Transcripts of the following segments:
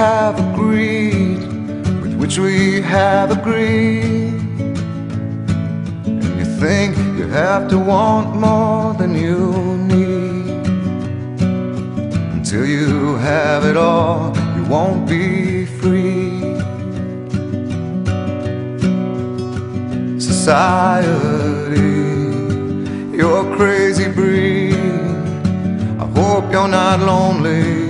have agreed, with which we have agreed. And you think you have to want more than you need. Until you have it all, you won't be free. Society, you're crazy breed. I hope you're not lonely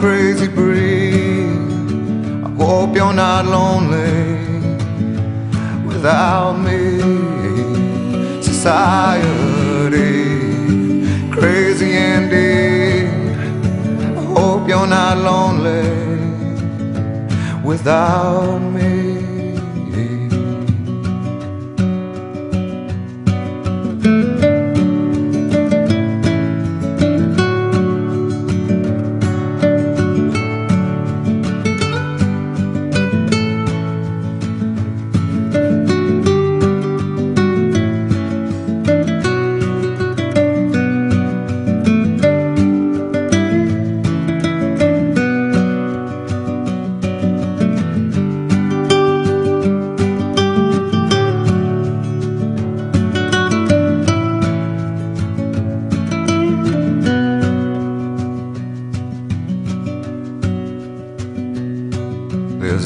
Crazy breed. I hope you're not lonely without me. Society, crazy indeed. I hope you're not lonely without me.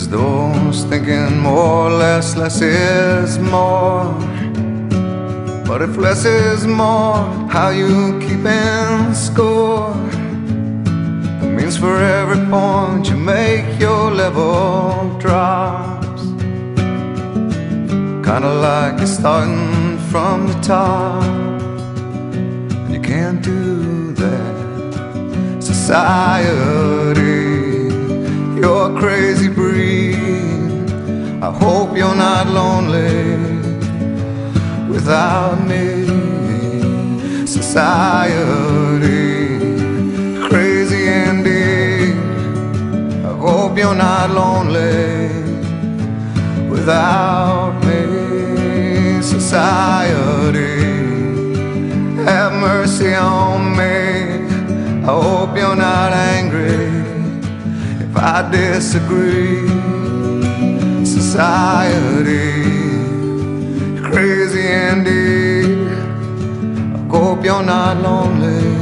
Those thinking more, or less, less is more. But if less is more, how you keeping score? That means for every point you make, your level drops. Kinda like you're starting from the top. And you can't do that. Society I hope you're not lonely without me. Society, crazy indeed. I hope you're not lonely without me. Society, have mercy on me. I hope you're not angry if I disagree. Society, crazy indeed. I hope you're not lonely